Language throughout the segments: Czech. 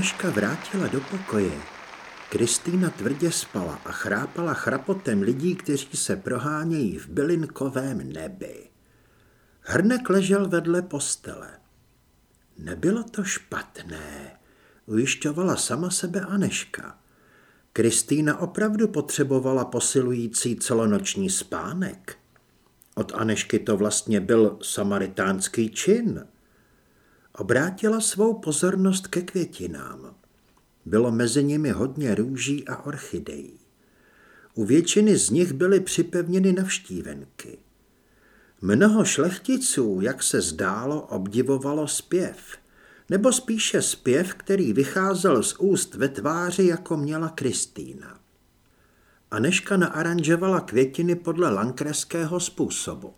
Aneška vrátila do pokoje, Kristýna tvrdě spala a chrápala chrapotem lidí, kteří se prohánějí v bylinkovém nebi. Hrnek ležel vedle postele. Nebylo to špatné, ujišťovala sama sebe Aneška. Kristýna opravdu potřebovala posilující celonoční spánek. Od Anešky to vlastně byl samaritánský čin. Obrátila svou pozornost ke květinám. Bylo mezi nimi hodně růží a orchidejí. U většiny z nich byly připevněny navštívenky. Mnoho šlechticů, jak se zdálo, obdivovalo zpěv, nebo spíše zpěv, který vycházel z úst ve tváři, jako měla Kristýna. Aneška naaranžovala květiny podle lankreského způsobu.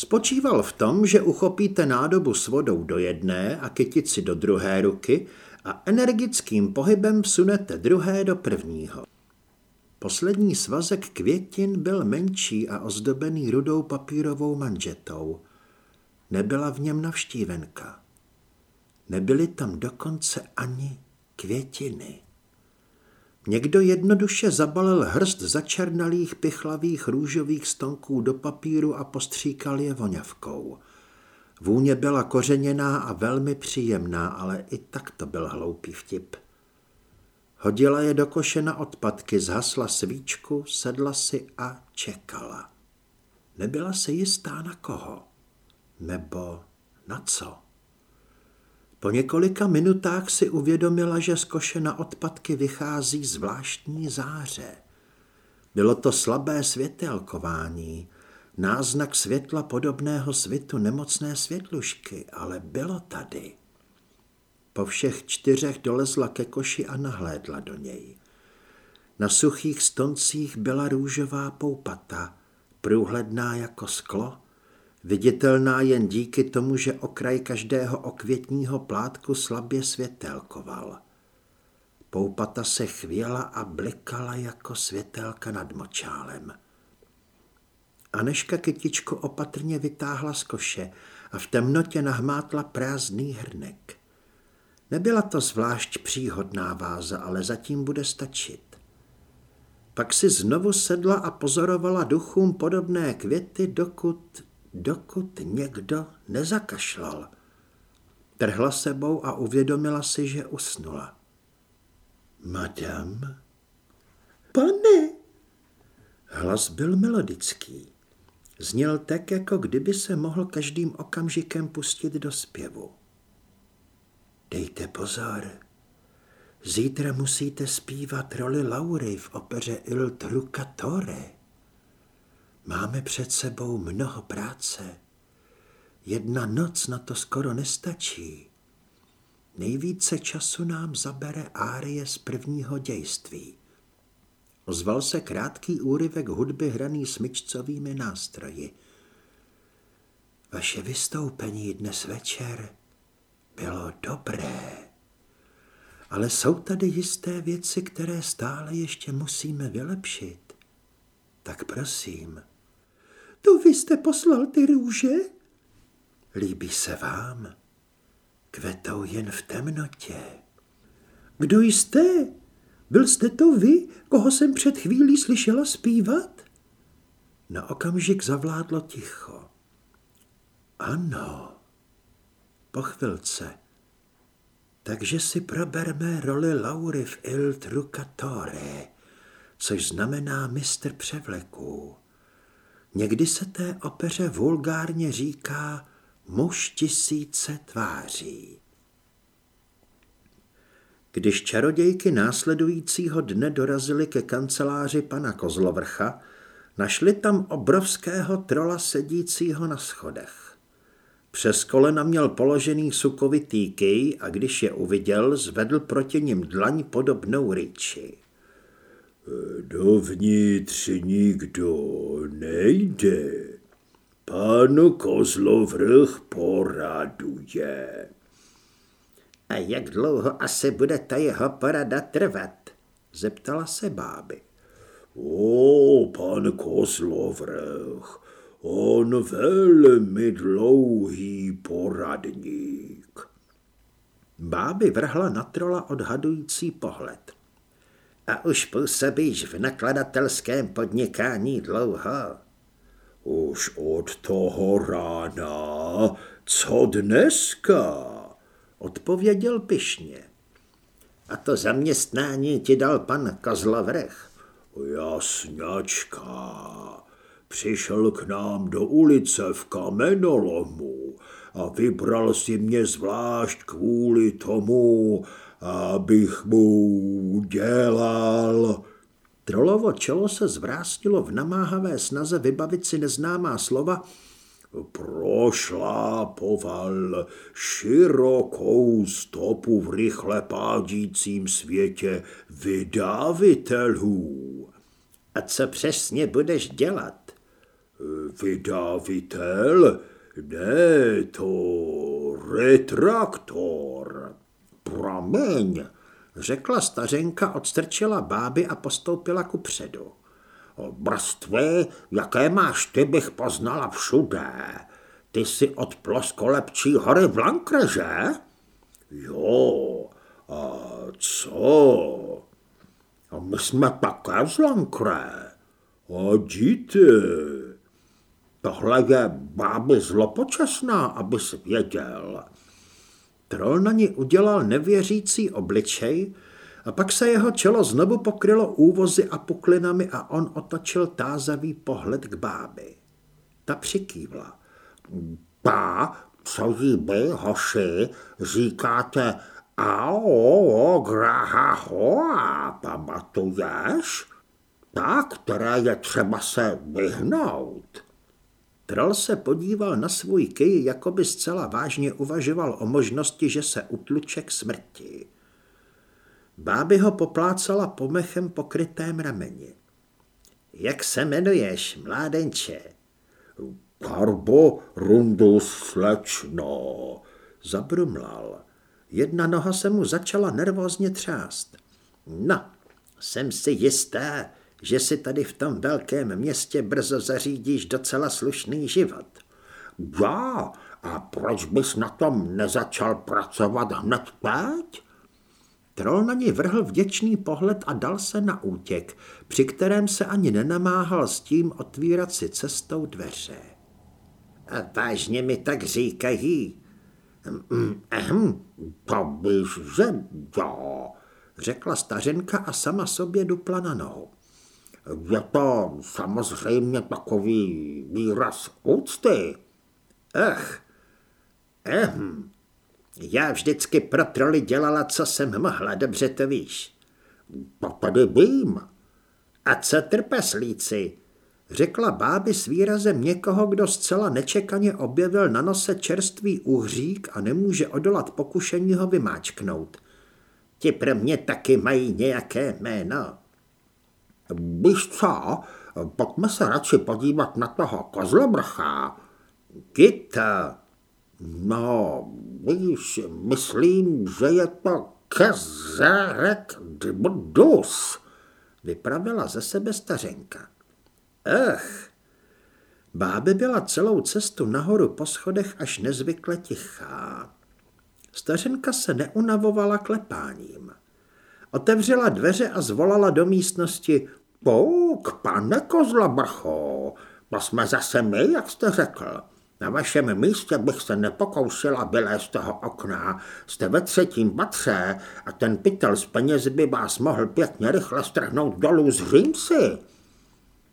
Spočíval v tom, že uchopíte nádobu s vodou do jedné a kytici do druhé ruky a energickým pohybem vsunete druhé do prvního. Poslední svazek květin byl menší a ozdobený rudou papírovou manžetou. Nebyla v něm navštívenka. Nebyly tam dokonce ani květiny. Někdo jednoduše zabalil hrst začernalých pichlavých růžových stonků do papíru a postříkal je voňavkou. Vůně byla kořeněná a velmi příjemná, ale i tak to byl hloupý vtip. Hodila je do koše na odpadky, zhasla svíčku, sedla si a čekala. Nebyla si jistá na koho. Nebo na co. Po několika minutách si uvědomila, že z koše na odpadky vychází zvláštní záře. Bylo to slabé světelkování, náznak světla podobného svitu nemocné světlušky, ale bylo tady. Po všech čtyřech dolezla ke koši a nahlédla do něj. Na suchých stoncích byla růžová poupata, průhledná jako sklo, viditelná jen díky tomu, že okraj každého okvětního plátku slabě světelkoval. Poupata se chvěla a blikala jako světelka nad močálem. Aneška kytičku opatrně vytáhla z koše a v temnotě nahmátla prázdný hrnek. Nebyla to zvlášť příhodná váza, ale zatím bude stačit. Pak si znovu sedla a pozorovala duchům podobné květy, dokud, dokud někdo nezakašlal. Trhla sebou a uvědomila si, že usnula. Madam? Pane! Hlas byl melodický. Zněl tak, jako kdyby se mohl každým okamžikem pustit do zpěvu. Dejte pozor. Zítra musíte zpívat roli Laury v opeře Il Trucatore. Máme před sebou mnoho práce. Jedna noc na to skoro nestačí. Nejvíce času nám zabere árie z prvního dějství. Ozval se krátký úryvek hudby hraný smyčcovými nástroji. Vaše vystoupení dnes večer bylo dobré. Ale jsou tady jisté věci, které stále ještě musíme vylepšit. Tak prosím. To vy jste poslal ty růže? Líbí se vám? Kvetou jen v temnotě. Kdo jste? Byl jste to vy, koho jsem před chvílí slyšela zpívat? Na okamžik zavládlo ticho. Ano. Po chvilce. Takže si proberme roli Laury v Il Trucatore, což znamená mistr převleků. Někdy se té opeře vulgárně říká muž tisíce tváří. Když čarodějky následujícího dne dorazily ke kanceláři pana Kozlovrcha, našli tam obrovského trola sedícího na schodech. Přes kolena měl položený sukovitý kej a když je uviděl, zvedl proti ním dlaň podobnou ryči. Dovnitř nikdo nejde. Pan Kozlovrch poraduje. A jak dlouho asi bude ta jeho porada trvat? Zeptala se báby. O, pan Kozlovrch, on velmi dlouhý poradník. Báby vrhla na trola odhadující pohled. A už působíš v nakladatelském podnikání dlouho? Už od toho rána, co dneska? Odpověděl pišně. A to zaměstnání ti dal pan Kozlovrch? Jasňačka. Přišel k nám do ulice v kamenolomu a vybral si mě zvlášť kvůli tomu, abych mu dělal. Trolovo čelo se zvrásnilo v namáhavé snaze vybavit si neznámá slova, prošlápoval širokou stopu v rychle pádícím světě vydávitelů. A co přesně budeš dělat? Vydávitel? Ne, to retraktor. Promiň, řekla stařenka, odstrčila báby a postoupila ku předu. Brstvy, jaké máš ty, bych poznala všude. Ty jsi od ploskolepčí hory v Lankre, že? Jo, a co? A my jsme také z Lankre. A díte. Tohle je báby zlopočasná, abys věděl. Troll na ní udělal nevěřící obličej, a pak se jeho čelo znovu pokrylo úvozy a puklinami a on otočil tázavý pohled k báby. Ta přikývla. Pá, co jí by, hoši, říkáte ao, graha hoa, pamatuješ? Ta, které je třeba se vyhnout. Troll se podíval na svůj kej, jako by zcela vážně uvažoval o možnosti, že se utluče k smrti. Báby ho poplácala pomechem pokrytém rameni. Jak se jmenuješ, mládenče? Karbo rundus slečno, zabrumlal. Jedna noha se mu začala nervózně třást. No, jsem si jistá, že si tady v tom velkém městě brzo zařídíš docela slušný život. Já? A proč bys na tom nezačal pracovat hned teď? Troll na ní vrhl vděčný pohled a dal se na útěk, při kterém se ani nenamáhal s tím otvírat si cestou dveře. A vážně mi tak říkají. Ehm, to bys, že jo, řekla stařenka a sama sobě dupla na nohu. Je to samozřejmě takový výraz úcty. Ach, ehm, já vždycky pro troly dělala, co jsem mohla, dobře to víš. To tady vím. A co trpaslíci? Řekla báby s výrazem někoho, kdo zcela nečekaně objevil na nose čerstvý uhřík a nemůže odolat pokušení ho vymáčknout. Ti pro mě taky mají nějaké jméno. Víš co, pojďme se radši podívat na toho kozlobrcha. Kita. No, víš, myslím, že je to Kezerek Dbdus, vypravila ze sebe stařenka. Ach, báby byla celou cestu nahoru po schodech až nezvykle tichá. Stařenka se neunavovala klepáním. Otevřela dveře a zvolala do místnosti Pouk, pane Kozlabrcho, to jsme zase my, jak jste řekl. Na vašem místě bych se nepokoušela vylézt z toho okna. Jste ve třetím patře a ten pytel z peněz by vás mohl pěkně rychle strhnout dolů z římsy.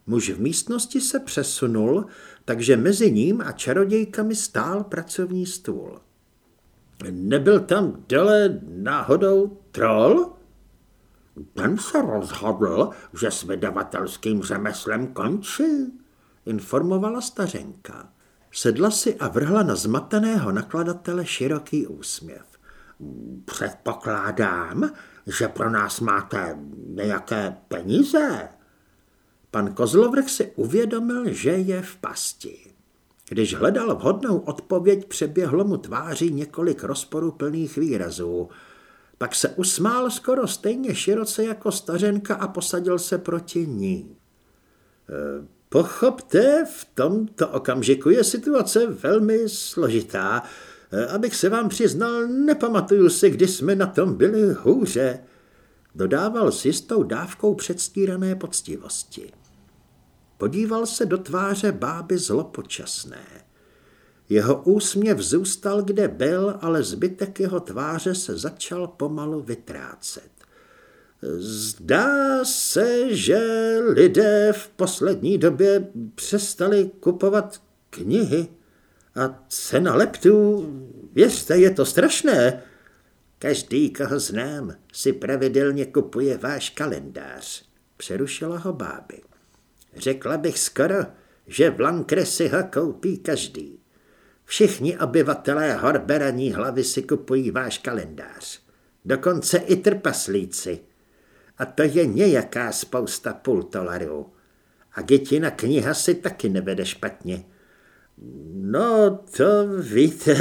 Muž v místnosti se přesunul, takže mezi ním a čarodějkami stál pracovní stůl. Nebyl tam dole náhodou troll? Ten se rozhodl, že s vydavatelským řemeslem končí, informovala stařenka. Sedla si a vrhla na zmateného nakladatele široký úsměv. Předpokládám, že pro nás máte nějaké peníze. Pan Kozlovrch si uvědomil, že je v pasti. Když hledal vhodnou odpověď, přeběhlo mu tváří několik rozporuplných výrazů. Pak se usmál skoro stejně široce jako stařenka a posadil se proti ní. Pochopte, v tomto okamžiku je situace velmi složitá. Abych se vám přiznal, nepamatuju si, kdy jsme na tom byli hůře. Dodával s jistou dávkou předstírané poctivosti. Podíval se do tváře báby zlopočasné. Jeho úsměv zůstal, kde byl, ale zbytek jeho tváře se začal pomalu vytrácet. Zdá se, že lidé v poslední době přestali kupovat knihy a cena leptů, věřte, je to strašné. Každý, koho znám, si pravidelně kupuje váš kalendář, přerušila ho báby. Řekla bych skoro, že v Lankre si ho koupí každý. Všichni obyvatelé Horberaní hlavy si kupují váš kalendář. Dokonce i trpaslíci. A to je nějaká spousta půl dolarů. A Gitina kniha si taky nevede špatně. No, to víte,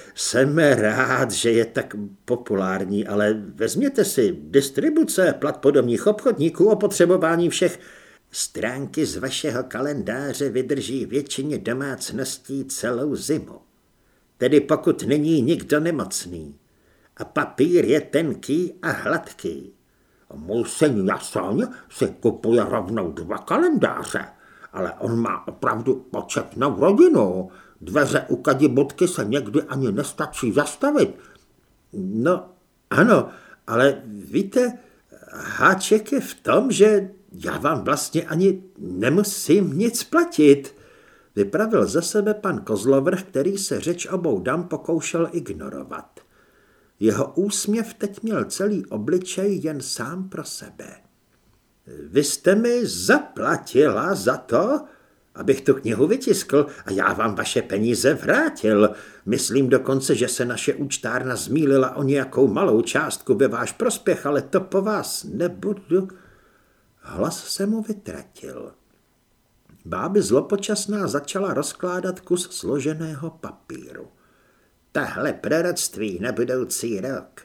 jsem rád, že je tak populární, ale vezměte si distribuce, plat podomních obchodníků, opotřebování všech Stránky z vašeho kalendáře vydrží většině domácností celou zimu. Tedy pokud není nikdo nemocný. A papír je tenký a hladký. Můj Jasoň si kupuje rovnou dva kalendáře, ale on má opravdu početnou rodinu. Dveře u kadibotky se někdy ani nestačí zastavit. No, ano, ale víte, háček je v tom, že já vám vlastně ani nemusím nic platit. Vypravil ze sebe pan Kozlovrch, který se řeč obou dam pokoušel ignorovat. Jeho úsměv teď měl celý obličej jen sám pro sebe. Vy jste mi zaplatila za to, abych tu knihu vytiskl a já vám vaše peníze vrátil. Myslím dokonce, že se naše účtárna zmílila o nějakou malou částku ve váš prospěch, ale to po vás nebudu. Hlas se mu vytratil. Báby zlopočasná začala rozkládat kus složeného papíru. Tahle proroctví na budoucí rok.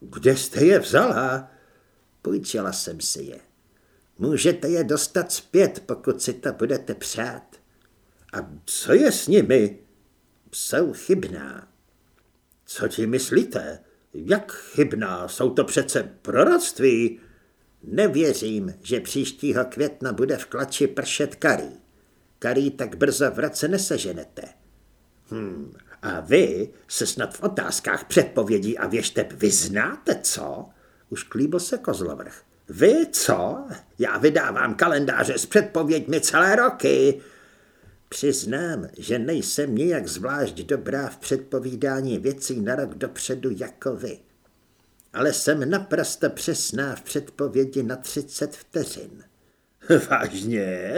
Kde jste je vzala? Půjčila jsem si je. Můžete je dostat zpět, pokud si to budete přát. A co je s nimi? Jsou chybná. Co ti myslíte? Jak chybná? Jsou to přece proroctví. Nevěřím, že příštího května bude v klači pršet karý. Karý tak brzo v roce neseženete. Hmm, a vy se snad v otázkách předpovědí a věšteb vyznáte, co? Už klíbil se kozlovrch. Vy co? Já vydávám kalendáře s předpověďmi celé roky. Přiznám, že nejsem nijak zvlášť dobrá v předpovídání věcí na rok dopředu jako vy ale jsem naprosto přesná v předpovědi na 30 vteřin. Vážně?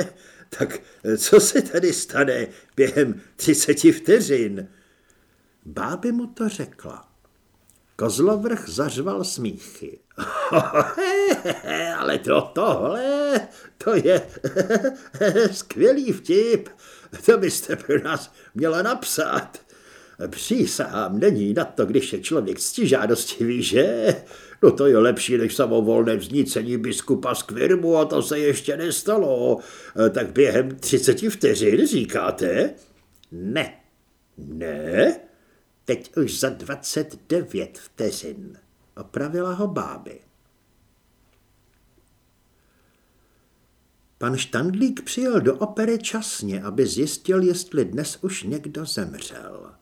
Tak co se tady stane během 30 vteřin? Báby mu to řekla. Kozlovrch zařval smíchy. ale to tohle, to je skvělý vtip. To byste pro nás měla napsat. Přísahám, není na to, když je člověk ctižádostivý, že? No to je lepší než samovolné vznícení biskupa z Kvirmu a to se ještě nestalo. Tak během třiceti vteřin říkáte? Ne. Ne? Teď už za dvacet devět vteřin. Opravila ho báby. Pan Štandlík přijel do opery časně, aby zjistil, jestli dnes už někdo zemřel.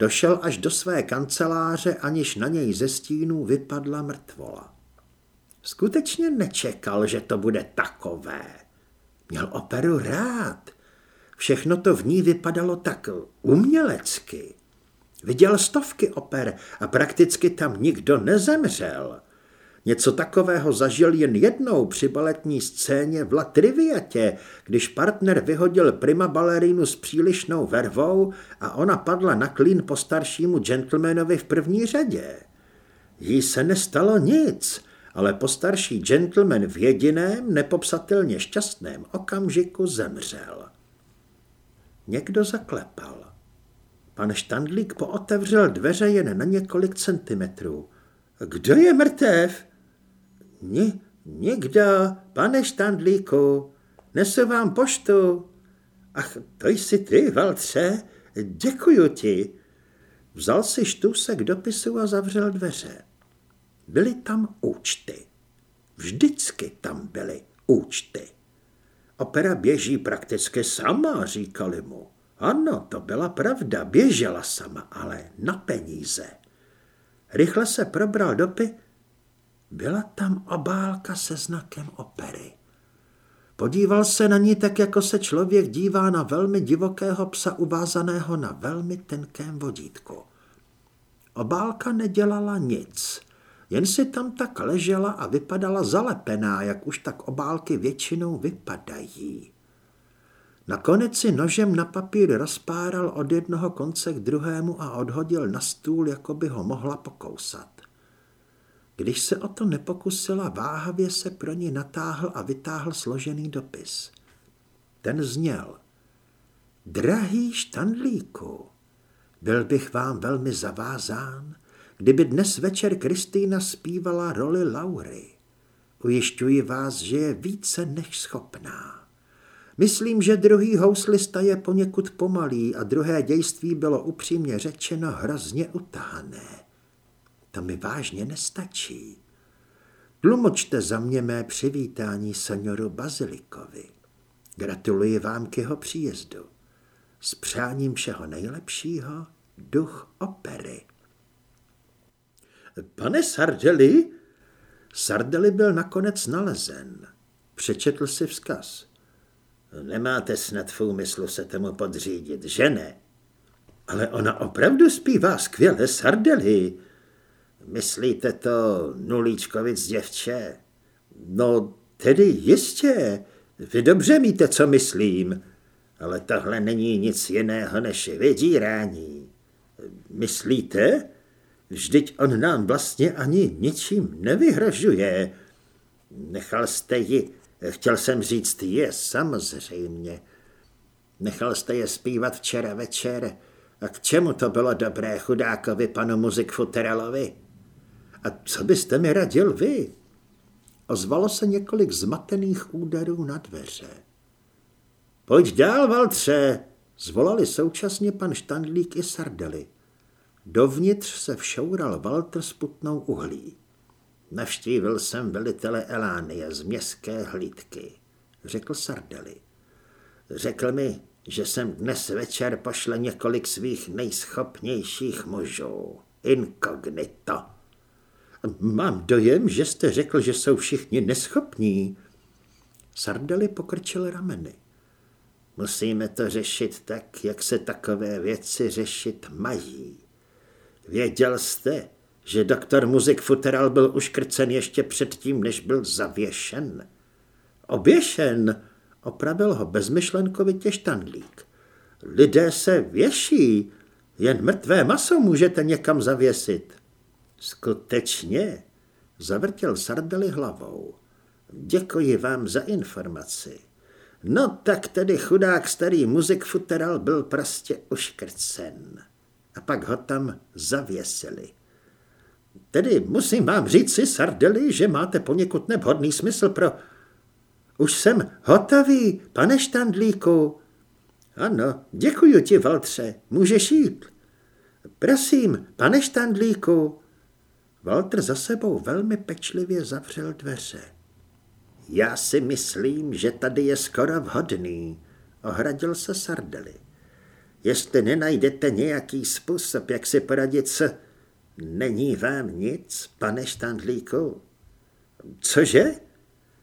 Došel až do své kanceláře, aniž na něj ze stínů vypadla mrtvola. Skutečně nečekal, že to bude takové. Měl operu rád. Všechno to v ní vypadalo tak umělecky. Viděl stovky oper a prakticky tam nikdo nezemřel. Něco takového zažil jen jednou při baletní scéně v La Triviatě, když partner vyhodil prima balerínu s přílišnou vervou a ona padla na klín po staršímu gentlemanovi v první řadě. Jí se nestalo nic, ale postarší gentleman v jediném, nepopsatelně šťastném okamžiku zemřel. Někdo zaklepal. Pan Štandlík pootevřel dveře jen na několik centimetrů. Kdo je mrtev? Ni, nikdo, pane Štandlíku, nesu vám poštu. Ach, to jsi ty, Valtře, děkuju ti. Vzal si štůsek dopisu a zavřel dveře. Byly tam účty. Vždycky tam byly účty. Opera běží prakticky sama, říkali mu. Ano, to byla pravda, běžela sama, ale na peníze. Rychle se probral dopy. Byla tam obálka se znakem opery. Podíval se na ní tak, jako se člověk dívá na velmi divokého psa uvázaného na velmi tenkém vodítku. Obálka nedělala nic, jen si tam tak ležela a vypadala zalepená, jak už tak obálky většinou vypadají. Nakonec si nožem na papír rozpáral od jednoho konce k druhému a odhodil na stůl, jako by ho mohla pokousat. Když se o to nepokusila, váhavě se pro ní natáhl a vytáhl složený dopis. Ten zněl. Drahý štandlíku, byl bych vám velmi zavázán, kdyby dnes večer Kristýna zpívala roli Laury. Ujišťuji vás, že je více než schopná. Myslím, že druhý houslista je poněkud pomalý a druhé dějství bylo upřímně řečeno hrozně utahané. To mi vážně nestačí. Tlumočte za mě mé přivítání senioru Bazilikovi. Gratuluji vám k jeho příjezdu. S přáním všeho nejlepšího, duch opery. Pane Sardeli? Sardeli byl nakonec nalezen. Přečetl si vzkaz. Nemáte snad v úmyslu se tomu podřídit, že ne? Ale ona opravdu zpívá skvěle Sardeli. Myslíte to Nulíčkovic děvče? No, tedy jistě. Vy dobře víte, co myslím. Ale tohle není nic jiného než vydírání. Myslíte? Vždyť on nám vlastně ani ničím nevyhražuje. Nechal jste ji, chtěl jsem říct je, samozřejmě. Nechal jste je zpívat včera večer. A k čemu to bylo dobré chudákovi panu muzikfuterelovi? A co byste mi radil vy? Ozvalo se několik zmatených úderů na dveře. Pojď dál, Valtře, zvolali současně pan Štandlík i Sardely. Dovnitř se všoural Walter s putnou uhlí. Navštívil jsem velitele Elánie z městské hlídky, řekl Sardely. Řekl mi, že jsem dnes večer pošle několik svých nejschopnějších mužů. Inkognito. Mám dojem, že jste řekl, že jsou všichni neschopní. Sardely pokrčil rameny. Musíme to řešit tak, jak se takové věci řešit mají. Věděl jste, že doktor Muzik Futeral byl uškrcen ještě předtím, než byl zavěšen? Oběšen, opravil ho bezmyšlenkovitě štandlík. Lidé se věší, jen mrtvé maso můžete někam zavěsit. Skutečně, zavrtěl Sardeli hlavou. Děkuji vám za informaci. No tak tedy chudák starý muzik futeral byl prostě uškrcen. A pak ho tam zavěsili. Tedy musím vám říct si, Sardeli, že máte poněkud nevhodný smysl pro... Už jsem hotový, pane Štandlíku. Ano, děkuji ti, Valtře, můžeš jít. Prosím, pane Štandlíku. Walter za sebou velmi pečlivě zavřel dveře. Já si myslím, že tady je skoro vhodný, ohradil se Sardely. Jestli nenajdete nějaký způsob, jak si poradit s... Není vám nic, pane Štandlíku? Cože?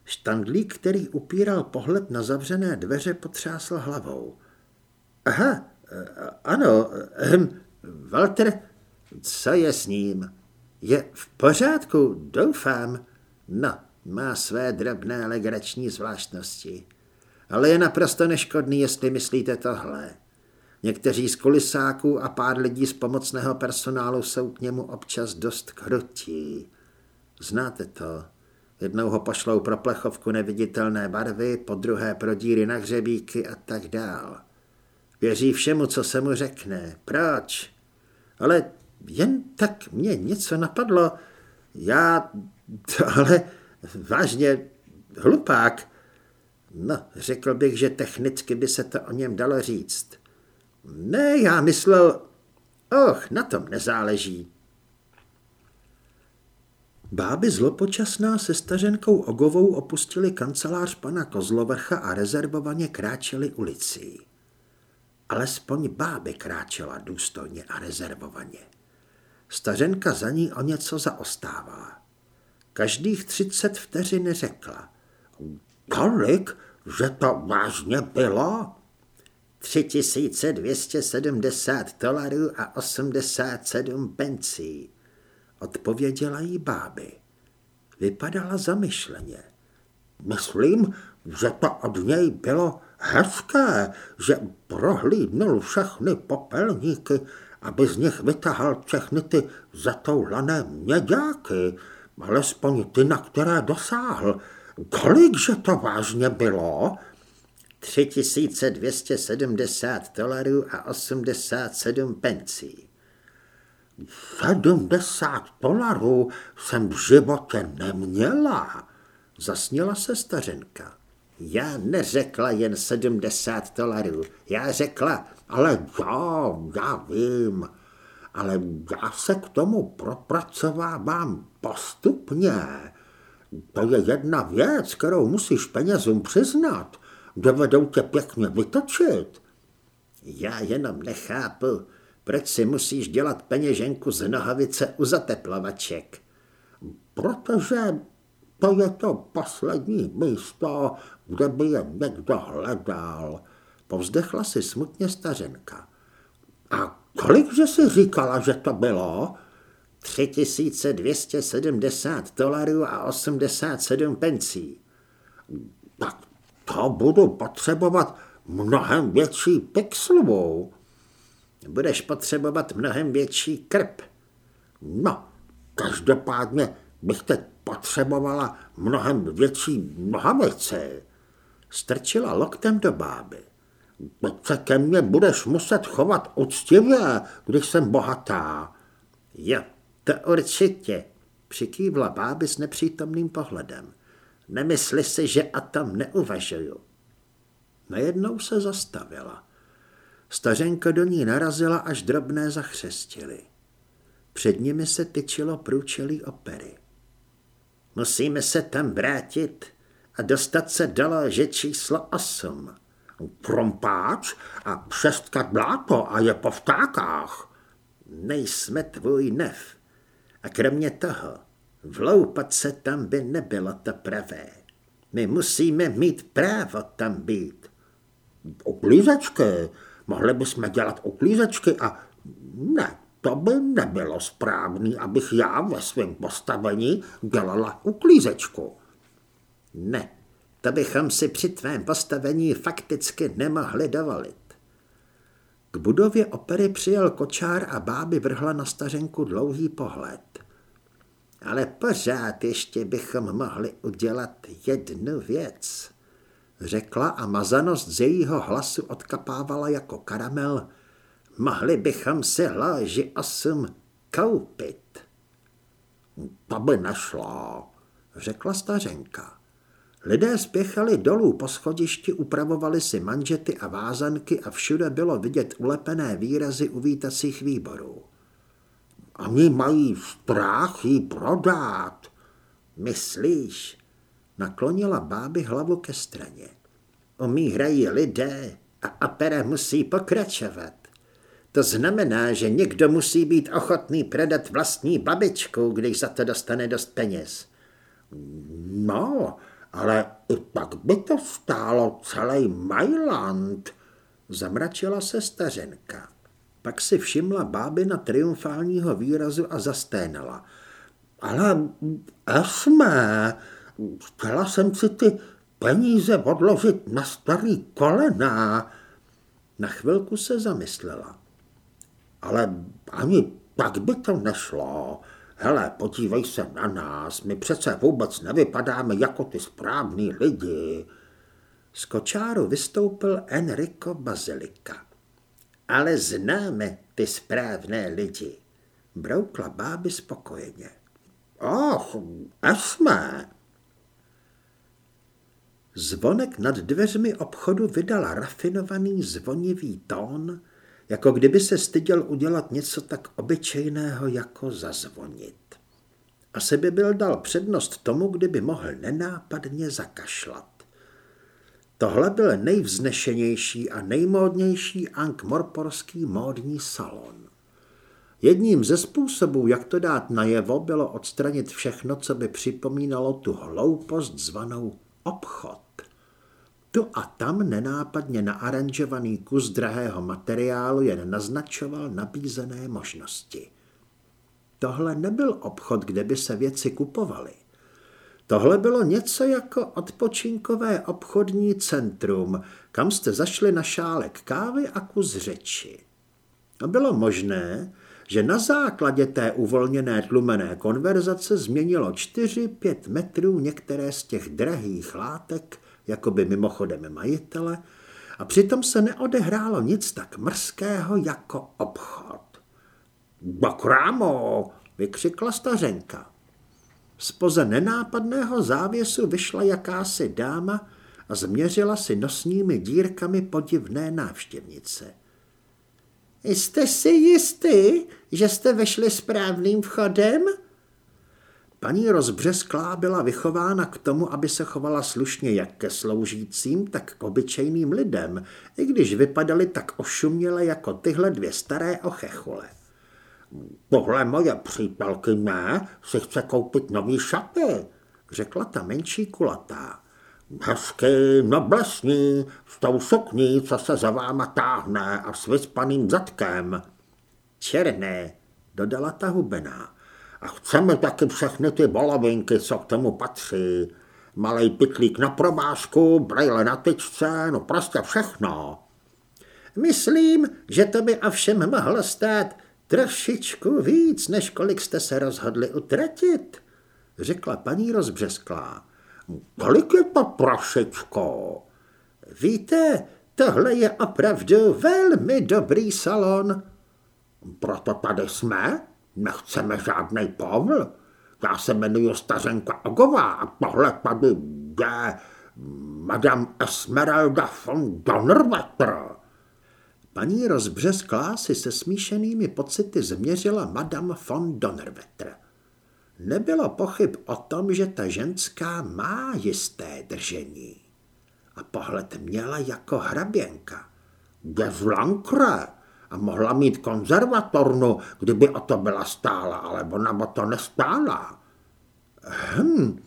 Štandlík, který upíral pohled na zavřené dveře, potřásl hlavou. Aha, ano, hm, Walter, co je s ním? Je v pořádku, doufám. No, má své drobné legrační zvláštnosti. Ale je naprosto neškodný, jestli myslíte tohle. Někteří z kulisáků a pár lidí z pomocného personálu jsou k němu občas dost krutí. Znáte to? Jednou ho pošlou pro plechovku neviditelné barvy, po druhé pro díry na hřebíky a tak dál. Věří všemu, co se mu řekne. Proč? Ale jen tak mě něco napadlo. Já... To ale vážně hlupák. No, řekl bych, že technicky by se to o něm dalo říct. Ne, já myslel... Och, na tom nezáleží. Báby zlopočasná se stařenkou Ogovou opustili kancelář pana Kozlovrcha a rezervovaně kráčeli ulicí. Alespoň báby kráčela důstojně a rezervovaně. Stařenka za ní o něco zaostávala. Každých třicet vteřin řekla. Kolik, že to vážně bylo? 3270 dolarů a 87 pencí, odpověděla jí báby. Vypadala zamyšleně. Myslím, že to od něj bylo hezké, že prohlídnul všechny popelníky, aby z nich vytahal všechny ty zatoulané měďáky, alespoň ty, na které dosáhl. Kolik, že to vážně bylo? 3270 dolarů a 87 pencí. 70 dolarů jsem v životě neměla, zasněla se stařenka. Já neřekla jen 70 dolarů, já řekla, ale já, já vím, ale já se k tomu propracovávám postupně. To je jedna věc, kterou musíš penězům přiznat. Dovedou tě pěkně vytočit. Já jenom nechápu, proč si musíš dělat peněženku z nohavice u zateplovaček. Protože to je to poslední místo, kde by je někdo hledal. Povzdechla si smutně stařenka. A kolik, že si říkala, že to bylo? 3270 dolarů a 87 pencí. Tak to budu potřebovat mnohem větší pixlovou. Budeš potřebovat mnohem větší krp. No, každopádně bych teď potřebovala mnohem větší nohavice. Strčila loktem do báby. Teď se ke mně budeš muset chovat uctivě, když jsem bohatá. Jo, to určitě, přikývla báby s nepřítomným pohledem. Nemysli si, že a tam neuvažuju. Najednou se zastavila. Stařenka do ní narazila, až drobné zachřestily. Před nimi se tyčilo průčelí opery. Musíme se tam vrátit a dostat se do lože číslo 8. Krompáč a šestka bláto a je po vtákách. Nejsme tvůj nev. A kromě toho, vloupat se tam by nebylo to pravé. My musíme mít právo tam být. Uklízečky. Mohli bychom dělat uklízečky a ne, to by nebylo správný, abych já ve svém postavení dělala uklízečku. Ne, to bychom si při tvém postavení fakticky nemohli dovolit. K budově opery přijel kočár a báby vrhla na stařenku dlouhý pohled. Ale pořád ještě bychom mohli udělat jednu věc, řekla a mazanost z jejího hlasu odkapávala jako karamel, Mohli bychom si loži osm koupit. To by nešlo, řekla stařenka. Lidé spěchali dolů po schodišti, upravovali si manžety a vázanky a všude bylo vidět ulepené výrazy uvítacích výborů. Oni mají strach jí prodat. Myslíš? Naklonila báby hlavu ke straně. Umírají lidé a opera musí pokračovat. To znamená, že někdo musí být ochotný prodat vlastní babičku, když za to dostane dost peněz. No, ale i pak by to stálo celý Mailand, zamračila se stařenka. Pak si všimla bábina triumfálního výrazu a zasténala. Ale Esme, chtěla jsem si ty peníze odložit na starý kolena. Na chvilku se zamyslela. Ale ani tak by to nešlo. Hele, podívej se na nás, my přece vůbec nevypadáme jako ty správní lidi. Z kočáru vystoupil Enrico Bazilika. Ale známe ty správné lidi. Broukla báby spokojeně. Och, jsme. Zvonek nad dveřmi obchodu vydal rafinovaný zvonivý tón, jako kdyby se styděl udělat něco tak obyčejného jako zazvonit. Asi by byl dal přednost tomu, kdyby mohl nenápadně zakašlat. Tohle byl nejvznešenější a nejmódnější ankmorporský módní salon. Jedním ze způsobů, jak to dát najevo, bylo odstranit všechno, co by připomínalo tu hloupost zvanou obchod. Tu a tam nenápadně naaranžovaný kus drahého materiálu jen naznačoval nabízené možnosti. Tohle nebyl obchod, kde by se věci kupovaly. Tohle bylo něco jako odpočinkové obchodní centrum, kam jste zašli na šálek kávy a kus řeči. A bylo možné, že na základě té uvolněné tlumené konverzace změnilo 4-5 metrů některé z těch drahých látek, jako by mimochodem majitele, a přitom se neodehrálo nic tak mrzkého jako obchod. Bakrámo, vykřikla stařenka. Spoze nenápadného závěsu vyšla jakási dáma a změřila si nosními dírkami podivné návštěvnice. Jste si jistý, že jste vešli správným vchodem? Paní rozbřesklá byla vychována k tomu, aby se chovala slušně jak ke sloužícím, tak k obyčejným lidem, i když vypadaly tak ošuměle jako tyhle dvě staré ochechule. Tohle moje přítelkyně si chce koupit nový šaty, řekla ta menší kulatá. Hezky, noblesní, s tou sukní, co se za váma táhne a s vyspaným zadkem. Černé, dodala ta hubená. A chceme taky všechny ty bolovinky, co k tomu patří. Malej pitlík na probážku, brejle na tyčce, no prostě všechno. Myslím, že to by ovšem mohlo stát trošičku víc, než kolik jste se rozhodli utratit, řekla paní rozbřesklá. Kolik je to trošičko? Víte, tohle je opravdu velmi dobrý salon. Proto tady jsme? Nechceme žádný povl. Já se jmenuji Stařenka Ogová a tohle tady je Madame Esmeralda von Donnerwetter. Paní rozbřesklá si se smíšenými pocity změřila Madame von Donnerwetter. Nebylo pochyb o tom, že ta ženská má jisté držení. A pohled měla jako hraběnka. Gezlankre a mohla mít konzervatornu, kdyby o to byla stála, ale ona o to nestála. Hm,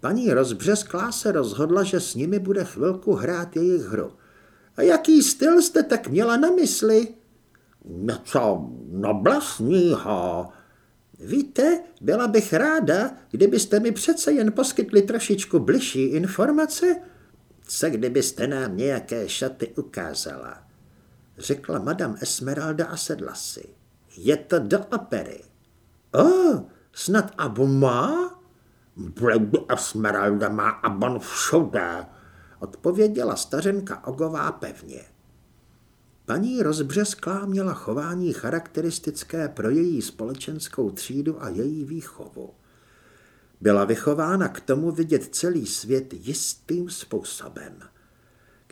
paní rozbřesklá se rozhodla, že s nimi bude chvilku hrát jejich hru. A jaký styl jste tak měla na mysli? Něco noblesního. Víte, byla bych ráda, kdybyste mi přece jen poskytli trošičku bližší informace. Co kdybyste nám nějaké šaty ukázala? Řekla madame Esmeralda a sedla si. Je to do opery. O, oh, snad Abu má? Lady Esmeralda má Abon všude, odpověděla stařenka Ogová pevně. Paní rozbřesklá měla chování charakteristické pro její společenskou třídu a její výchovu. Byla vychována k tomu vidět celý svět jistým způsobem.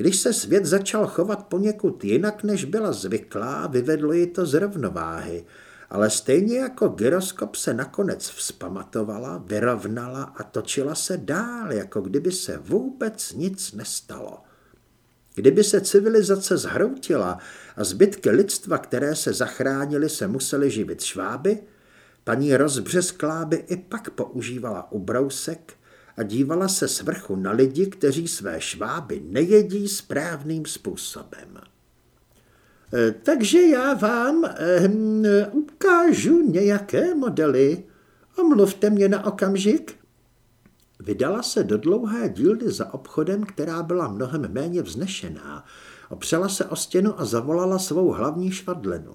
Když se svět začal chovat poněkud jinak, než byla zvyklá, vyvedlo ji to z rovnováhy, ale stejně jako gyroskop se nakonec vzpamatovala, vyrovnala a točila se dál, jako kdyby se vůbec nic nestalo. Kdyby se civilizace zhroutila a zbytky lidstva, které se zachránily, se musely živit šváby, paní rozbřesklá by i pak používala ubrousek a dívala se svrchu na lidi, kteří své šváby nejedí správným způsobem. E, takže já vám hm, ukážu nějaké modely. Omluvte mě na okamžik. Vydala se do dlouhé dílny za obchodem, která byla mnohem méně vznešená. Opřela se o stěnu a zavolala svou hlavní švadlenu.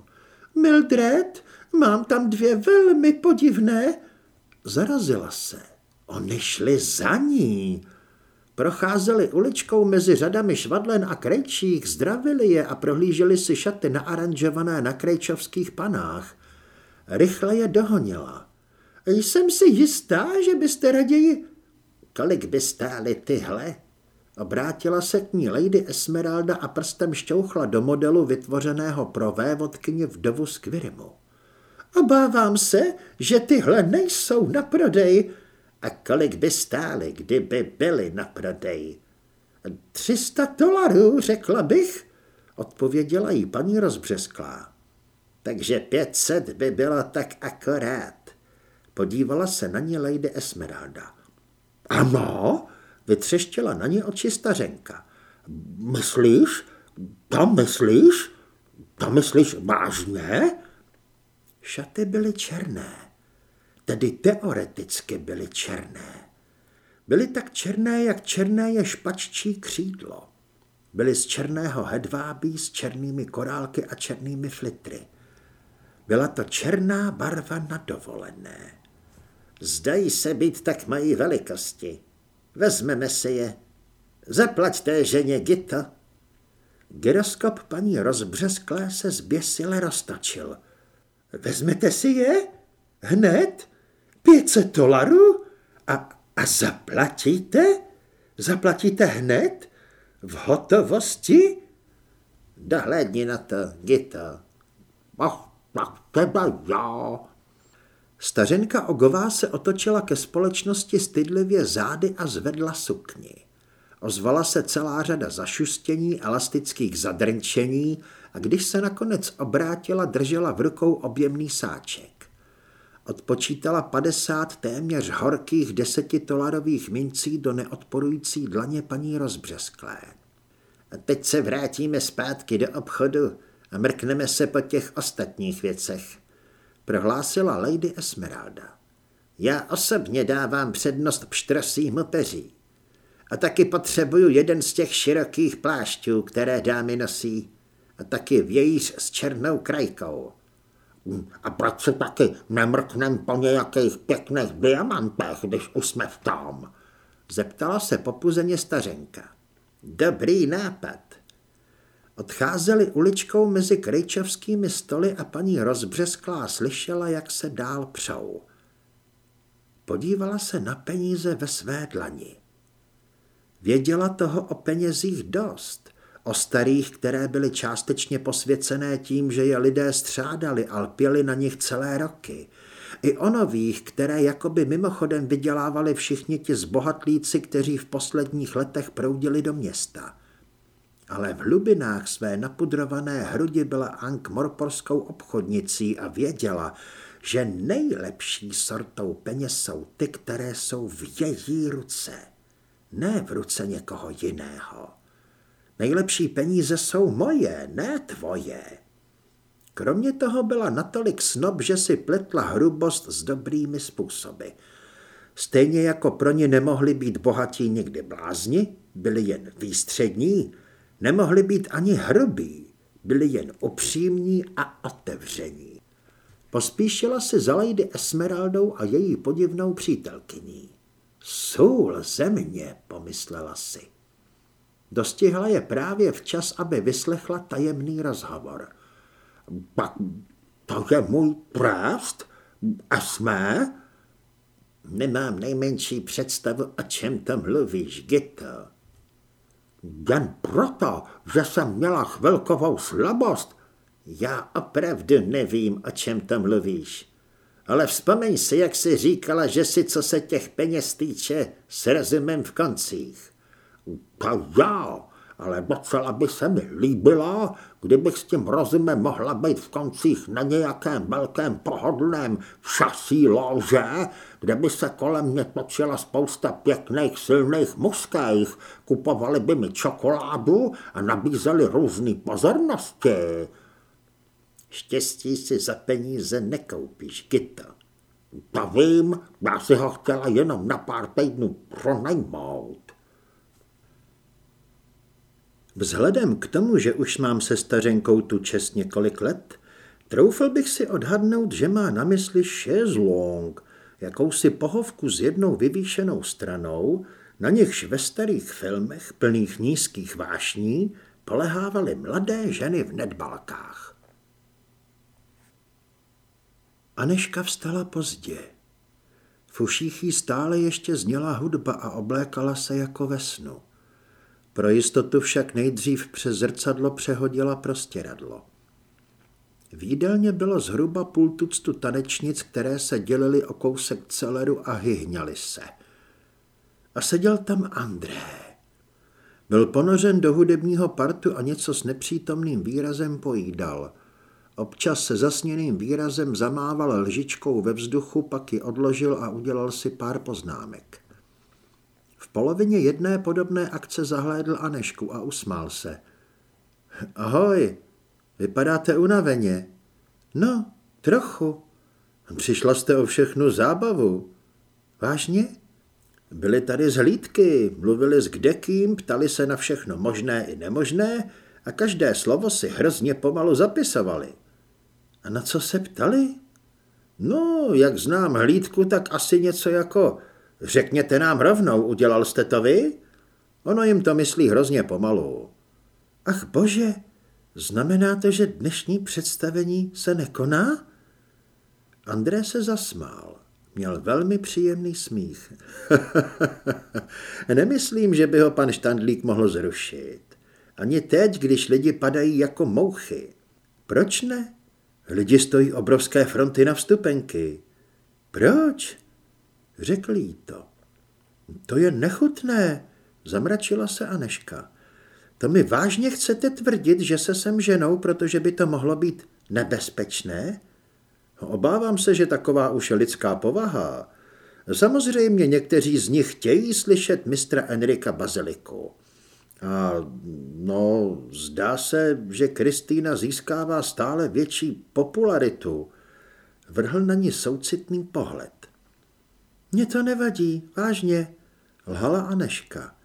Mildred, mám tam dvě velmi podivné. Zarazila se. Oni šli za ní. Procházeli uličkou mezi řadami švadlen a krejčích, zdravili je a prohlíželi si šaty naaranžované na krejčovských panách. Rychle je dohonila. Jsem si jistá, že byste raději... Kolik by stály tyhle? Obrátila se k ní Lady Esmeralda a prstem šťouchla do modelu vytvořeného pro vévodkyni vdovu z Quirimu. Obávám se, že tyhle nejsou na prodej. A kolik by stály, kdyby byly na prodej? Třista dolarů, řekla bych, odpověděla jí paní rozbřesklá. Takže pětset by bylo tak akorát. Podívala se na ní Lady Esmeralda. Ano, vytřeštěla na ně oči stařenka. Myslíš? To myslíš? To myslíš vážně? Šaty byly černé, tedy teoreticky byly černé. Byly tak černé, jak černé je špaččí křídlo. Byly z černého hedvábí s černými korálky a černými flitry. Byla to černá barva na dovolené. Zdají se být tak mají velikosti. Vezmeme si je. Zaplať té ženě Gito. Gyroskop paní rozbřesklé se zběsile roztočil. Vezmete si je? Hned? 500 dolarů? A, a zaplatíte? Zaplatíte hned? V hotovosti? Dohlédni na to, Gito. Ach, tak teba já. Stařenka Ogová se otočila ke společnosti stydlivě zády a zvedla sukni. Ozvala se celá řada zašustění, elastických zadrnčení a když se nakonec obrátila, držela v rukou objemný sáček. Odpočítala padesát téměř horkých desetitolarových mincí do neodporující dlaně paní rozbřesklé. A teď se vrátíme zpátky do obchodu a mrkneme se po těch ostatních věcech prohlásila Lady Esmeralda. Já osobně dávám přednost pštrosímu peří. A taky potřebuju jeden z těch širokých plášťů, které dámy nosí. A taky vějíř s černou krajkou. A proč se taky nemrknem po nějakých pěkných diamantech, když už jsme v tom? Zeptala se popuzeně stařenka. Dobrý nápad. Odcházeli uličkou mezi krejčovskými stoly a paní rozbřesklá slyšela, jak se dál přou. Podívala se na peníze ve své dlani. Věděla toho o penězích dost, o starých, které byly částečně posvěcené tím, že je lidé střádali a lpěli na nich celé roky, i o nových, které jakoby mimochodem vydělávali všichni ti zbohatlíci, kteří v posledních letech proudili do města – ale v hlubinách své napudrované hrudi byla Ank morporskou obchodnicí a věděla, že nejlepší sortou peněz jsou ty, které jsou v její ruce, ne v ruce někoho jiného. Nejlepší peníze jsou moje, ne tvoje. Kromě toho byla natolik snob, že si pletla hrubost s dobrými způsoby. Stejně jako pro ně nemohli být bohatí nikdy blázni, byli jen výstřední, Nemohli být ani hrubí, byli jen upřímní a otevření. Pospíšila si za Lady Esmeraldou a její podivnou přítelkyní. Sůl země, pomyslela si. Dostihla je právě včas, aby vyslechla tajemný rozhovor. Pak to je můj prást? Esmé? Nemám nejmenší představu, o čem to mluvíš, Gito. Jen proto, že jsem měla chvilkovou slabost. Já opravdu nevím, o čem tam mluvíš. Ale vzpomeň si, jak jsi říkala, že si, co se těch peněz týče, s rozumem v koncích. To já, ale docela by se mi líbilo, kdybych s tím rozumem mohla být v koncích na nějakém velkém pohodlném šasí lože, kde by se kolem mě točila spousta pěkných silných muských, kupovali by mi čokoládu a nabízeli různé pozornosti. Štěstí si za peníze nekoupíš, Gita. To vím, já si ho chtěla jenom na pár týdnů pronajmout. Vzhledem k tomu, že už mám se stařenkou tu čest několik let, troufl bych si odhadnout, že má na mysli šezlong, jakousi pohovku s jednou vyvýšenou stranou, na nichž ve starých filmech plných nízkých vášní polehávaly mladé ženy v nedbalkách. Aneška vstala pozdě. V uších stále ještě zněla hudba a oblékala se jako ve snu. Pro jistotu však nejdřív přes zrcadlo přehodila prostěradlo. V jídelně bylo zhruba půl tuctu tanečnic, které se dělily o kousek celeru a hyhňaly se. A seděl tam André. Byl ponořen do hudebního partu a něco s nepřítomným výrazem pojídal. Občas se zasněným výrazem zamával lžičkou ve vzduchu, pak ji odložil a udělal si pár poznámek. Polovině jedné podobné akce zahlédl Anešku a usmál se. Ahoj, vypadáte unaveně. No, trochu. Přišla jste o všechnu zábavu. Vážně? Byli tady zhlídky, mluvili s kdekým, ptali se na všechno možné i nemožné a každé slovo si hrozně pomalu zapisovali. A na co se ptali? No, jak znám hlídku, tak asi něco jako řekněte nám rovnou, udělal jste to vy? Ono jim to myslí hrozně pomalu. Ach bože, znamená to, že dnešní představení se nekoná? André se zasmál. Měl velmi příjemný smích. Nemyslím, že by ho pan Štandlík mohl zrušit. Ani teď, když lidi padají jako mouchy. Proč ne? Lidi stojí obrovské fronty na vstupenky. Proč? Řekl jí to. To je nechutné, zamračila se Aneška. To mi vážně chcete tvrdit, že se sem ženou, protože by to mohlo být nebezpečné? Obávám se, že taková už je lidská povaha. Samozřejmě někteří z nich chtějí slyšet mistra Enrika Baziliku. A no, zdá se, že Kristýna získává stále větší popularitu. Vrhl na ní soucitný pohled. Mně to nevadí, vážně, lhala Aneška.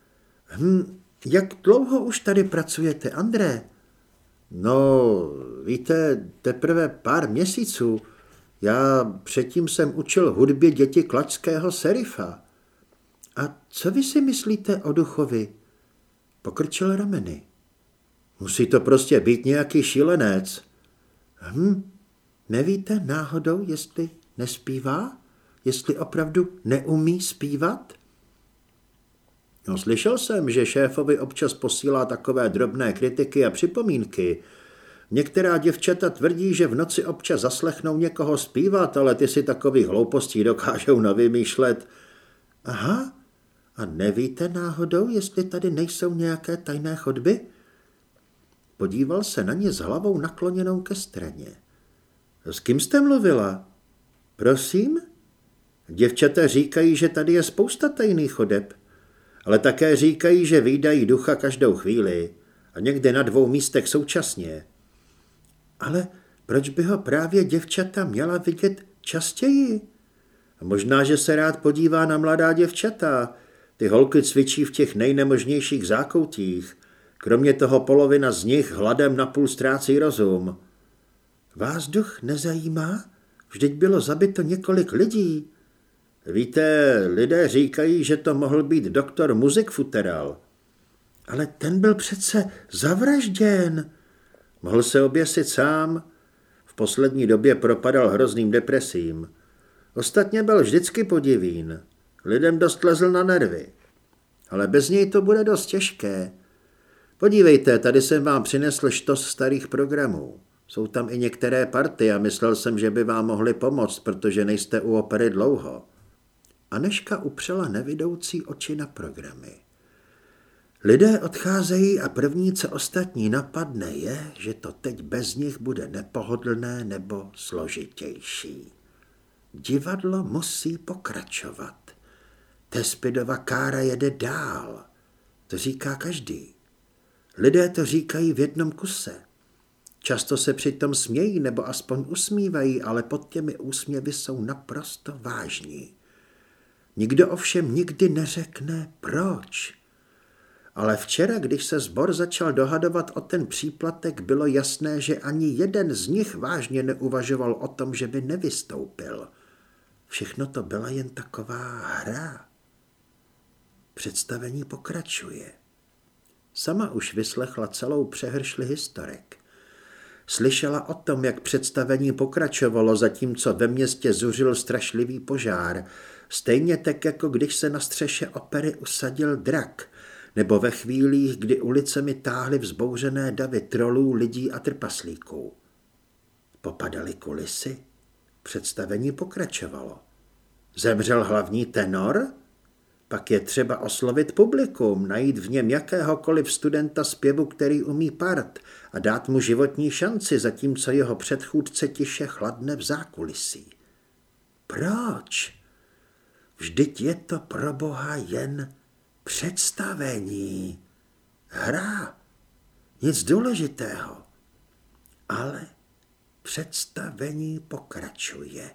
Hm, jak dlouho už tady pracujete, André? No, víte, teprve pár měsíců. Já předtím jsem učil hudbě děti klačského serifa. A co vy si myslíte o duchovi? Pokrčil rameny. Musí to prostě být nějaký šílenec. Hm, nevíte náhodou, jestli nespívá? Jestli opravdu neumí zpívat? No, slyšel jsem, že šéfovi občas posílá takové drobné kritiky a připomínky. Některá děvčata tvrdí, že v noci občas zaslechnou někoho zpívat, ale ty si takových hloupostí dokážou navymýšlet. Aha, a nevíte náhodou, jestli tady nejsou nějaké tajné chodby? Podíval se na ně s hlavou nakloněnou ke straně. S kým jste mluvila? Prosím? Děvčata říkají, že tady je spousta tajných chodeb, ale také říkají, že výdají ducha každou chvíli a někde na dvou místech současně. Ale proč by ho právě děvčata měla vidět častěji? Možná, že se rád podívá na mladá děvčata, ty holky cvičí v těch nejnemožnějších zákoutích. Kromě toho polovina z nich hladem napůl ztrácí rozum. Vás duch nezajímá? Vždyť bylo zabito několik lidí. Víte, lidé říkají, že to mohl být doktor Muzik Futeral. Ale ten byl přece zavražděn. Mohl se oběsit sám. V poslední době propadal hrozným depresím. Ostatně byl vždycky podivín. Lidem dost lezl na nervy. Ale bez něj to bude dost těžké. Podívejte, tady jsem vám přinesl štos starých programů. Jsou tam i některé party a myslel jsem, že by vám mohli pomoct, protože nejste u opery dlouho. Aneška upřela nevidoucí oči na programy. Lidé odcházejí a první, co ostatní napadne, je, že to teď bez nich bude nepohodlné nebo složitější. Divadlo musí pokračovat. Tespidova kára jede dál. To říká každý. Lidé to říkají v jednom kuse. Často se přitom smějí nebo aspoň usmívají, ale pod těmi úsměvy jsou naprosto vážní. Nikdo ovšem nikdy neřekne proč. Ale včera, když se zbor začal dohadovat o ten příplatek, bylo jasné, že ani jeden z nich vážně neuvažoval o tom, že by nevystoupil. Všechno to byla jen taková hra. Představení pokračuje. Sama už vyslechla celou přehršli historek. Slyšela o tom, jak představení pokračovalo, zatímco ve městě zuřil strašlivý požár, stejně tak, jako když se na střeše opery usadil drak. nebo ve chvílích, kdy ulicemi táhly vzbouřené davy trolů, lidí a trpaslíků. Popadaly kulisy, představení pokračovalo. Zemřel hlavní tenor? Pak je třeba oslovit publikum, najít v něm jakéhokoliv studenta zpěvu, který umí part a dát mu životní šanci, zatímco jeho předchůdce tiše chladne v zákulisí. Proč? Vždyť je to pro boha jen představení, hra, nic důležitého. Ale představení pokračuje.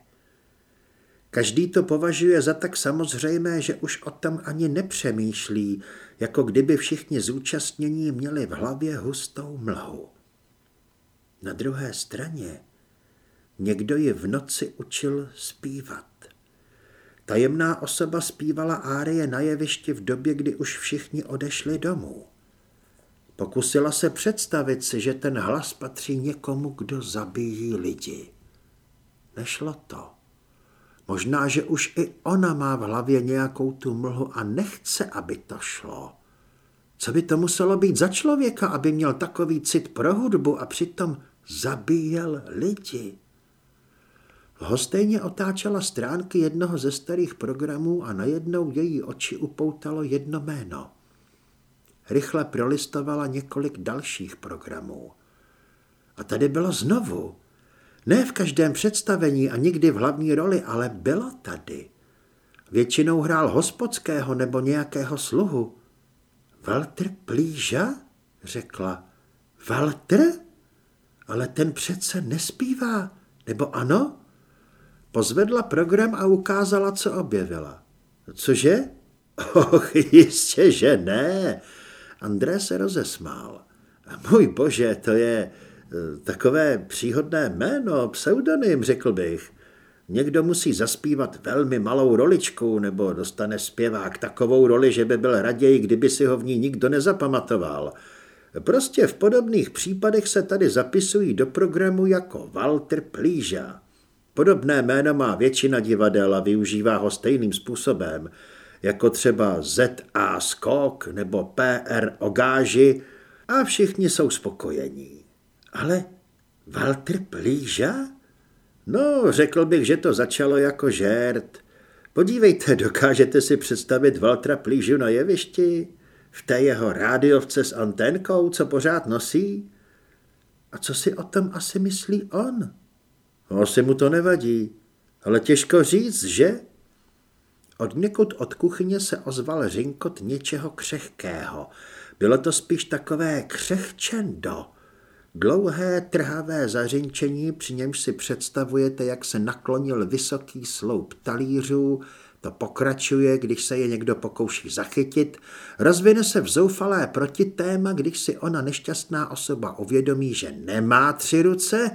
Každý to považuje za tak samozřejmé, že už o tom ani nepřemýšlí, jako kdyby všichni zúčastnění měli v hlavě hustou mlhu. Na druhé straně někdo ji v noci učil zpívat. Tajemná osoba zpívala árie na jevišti v době, kdy už všichni odešli domů. Pokusila se představit si, že ten hlas patří někomu, kdo zabíjí lidi. Nešlo to. Možná, že už i ona má v hlavě nějakou tu mlhu a nechce, aby to šlo. Co by to muselo být za člověka, aby měl takový cit pro hudbu a přitom zabíjel lidi? Hostejně otáčela stránky jednoho ze starých programů a najednou její oči upoutalo jedno jméno. Rychle prolistovala několik dalších programů. A tady bylo znovu. Ne v každém představení a nikdy v hlavní roli, ale bylo tady. Většinou hrál hospodského nebo nějakého sluhu. Walter Plíža? řekla. Walter? Ale ten přece nespívá, nebo ano? Pozvedla program a ukázala, co objevila. Cože? Och, jistě, že ne. André se rozesmál. Můj bože, to je eh, takové příhodné jméno, pseudonym, řekl bych. Někdo musí zaspívat velmi malou roličku, nebo dostane zpěvák takovou roli, že by byl raději, kdyby si ho v ní nikdo nezapamatoval. Prostě v podobných případech se tady zapisují do programu jako Walter Plíža. Podobné jméno má většina divadel a využívá ho stejným způsobem, jako třeba ZA Skok nebo PR Ogáži a všichni jsou spokojení. Ale Walter Plíža? No, řekl bych, že to začalo jako žert. Podívejte, dokážete si představit Valtra Plížu na jevišti? V té jeho rádiovce s anténkou, co pořád nosí? A co si o tom asi myslí on? No, asi mu to nevadí, ale těžko říct, že? Od někud od kuchyně se ozval řinkot něčeho křehkého. Bylo to spíš takové křehčendo. Dlouhé, trhavé zařinčení, při němž si představujete, jak se naklonil vysoký sloup talířů, to pokračuje, když se je někdo pokouší zachytit, rozvine se v zoufalé protitéma, když si ona nešťastná osoba uvědomí, že nemá tři ruce,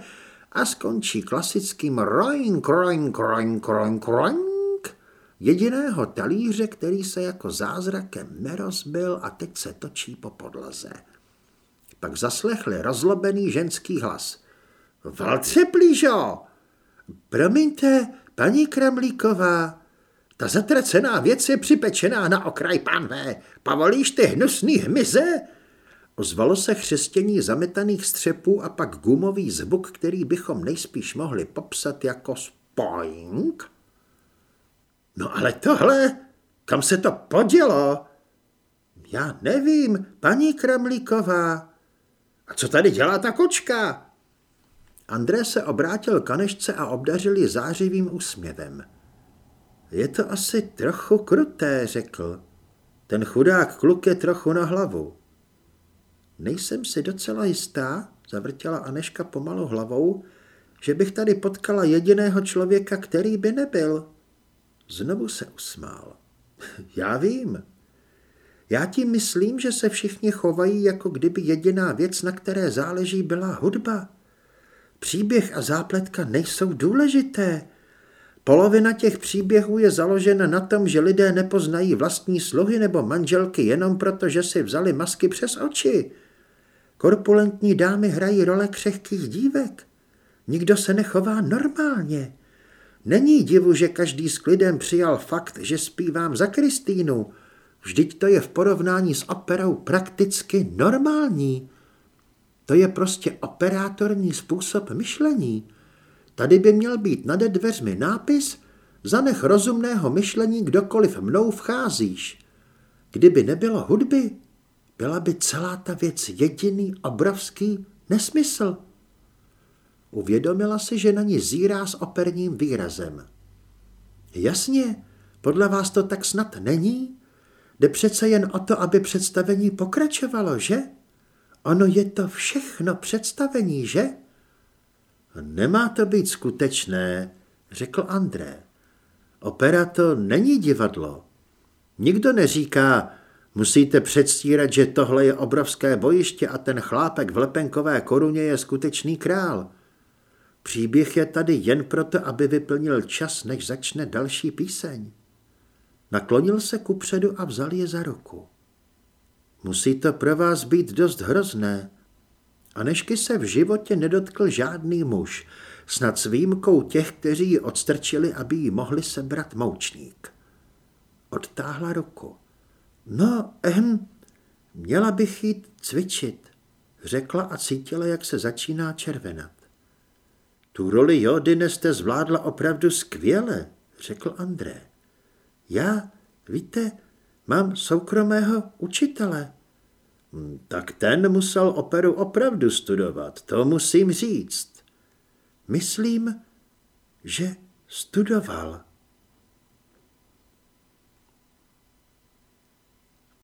a skončí klasickým roink, roink, roink, roink, roink, jediného talíře, který se jako zázrakem nerozbil a teď se točí po podlaze. Pak zaslechli rozlobený ženský hlas. Valce plížo! Promiňte, paní Kramlíková, ta zatracená věc je připečená na okraj pánve. Povolíš ty hnusný hmyze? Ozvalo se chřestění zametaných střepů a pak gumový zvuk, který bychom nejspíš mohli popsat jako spoink. No ale tohle, kam se to podělo? Já nevím, paní Kramlíková. A co tady dělá ta kočka? André se obrátil kanešce a obdařil ji zářivým úsměvem. Je to asi trochu kruté, řekl. Ten chudák kluk je trochu na hlavu. Nejsem si docela jistá, zavrtěla Aneška pomalu hlavou, že bych tady potkala jediného člověka, který by nebyl. Znovu se usmál. Já vím. Já tím myslím, že se všichni chovají, jako kdyby jediná věc, na které záleží, byla hudba. Příběh a zápletka nejsou důležité. Polovina těch příběhů je založena na tom, že lidé nepoznají vlastní sluhy nebo manželky jenom proto, že si vzali masky přes oči. Korpulentní dámy hrají role křehkých dívek. Nikdo se nechová normálně. Není divu, že každý s klidem přijal fakt, že zpívám za Kristýnu. Vždyť to je v porovnání s operou prakticky normální. To je prostě operátorní způsob myšlení. Tady by měl být nade dveřmi nápis Zanech rozumného myšlení kdokoliv mnou vcházíš. Kdyby nebylo hudby, byla by celá ta věc jediný obrovský nesmysl. Uvědomila si, že na ní zírá s operním výrazem. Jasně, podle vás to tak snad není? Jde přece jen o to, aby představení pokračovalo, že? Ono je to všechno představení, že? Nemá to být skutečné, řekl André. Opera to není divadlo. Nikdo neříká, musíte předstírat, že tohle je obrovské bojiště a ten chlápek v lepenkové koruně je skutečný král. Příběh je tady jen proto, aby vyplnil čas, než začne další píseň. Naklonil se ku předu a vzal je za ruku. Musí to pro vás být dost hrozné. A nežky se v životě nedotkl žádný muž, snad s výjimkou těch, kteří ji odstrčili, aby jí mohli sebrat moučník. Odtáhla ruku. No, ehm, měla bych jít cvičit, řekla a cítila, jak se začíná červenat. Tu roli Jody jste zvládla opravdu skvěle, řekl André. Já, víte, mám soukromého učitele. Hm, tak ten musel operu opravdu studovat, to musím říct. Myslím, že studoval.